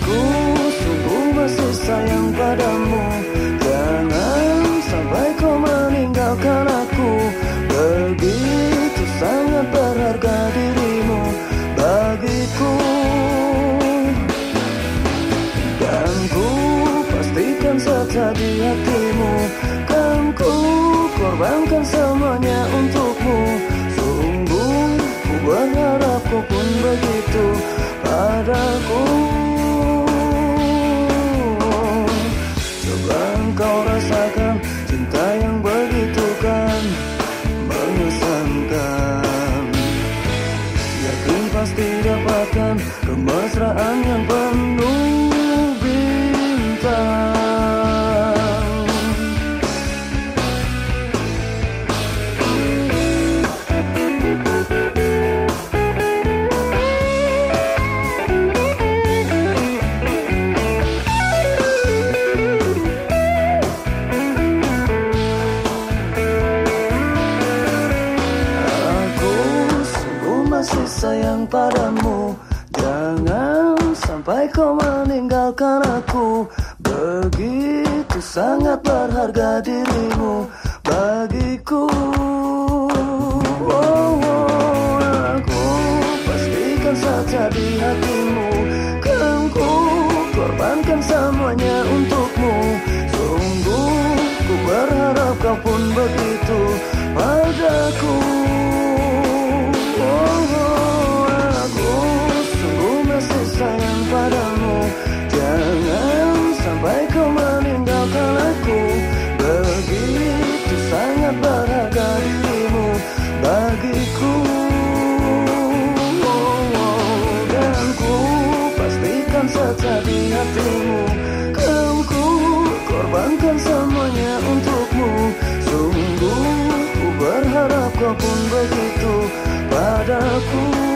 Aku sungguh masih sayang padamu. Jangan sampai kau meninggalkan aku. Begitu sangat berharga dirimu bagiku. Dan ku pastikan saja di hatimu. Kan ku korbankan semuanya untukmu. Sungguh ku dapatkan kemesraan yang penuh bintang. Aku sungguh masih sayang padamu sampai kau meninggalkan aku. Begitu sangat berharga dirimu. Bagiku saja di hatimu. Kan ku korbankan semuanya untukmu. Sungguh ku berharap kau pun begitu padaku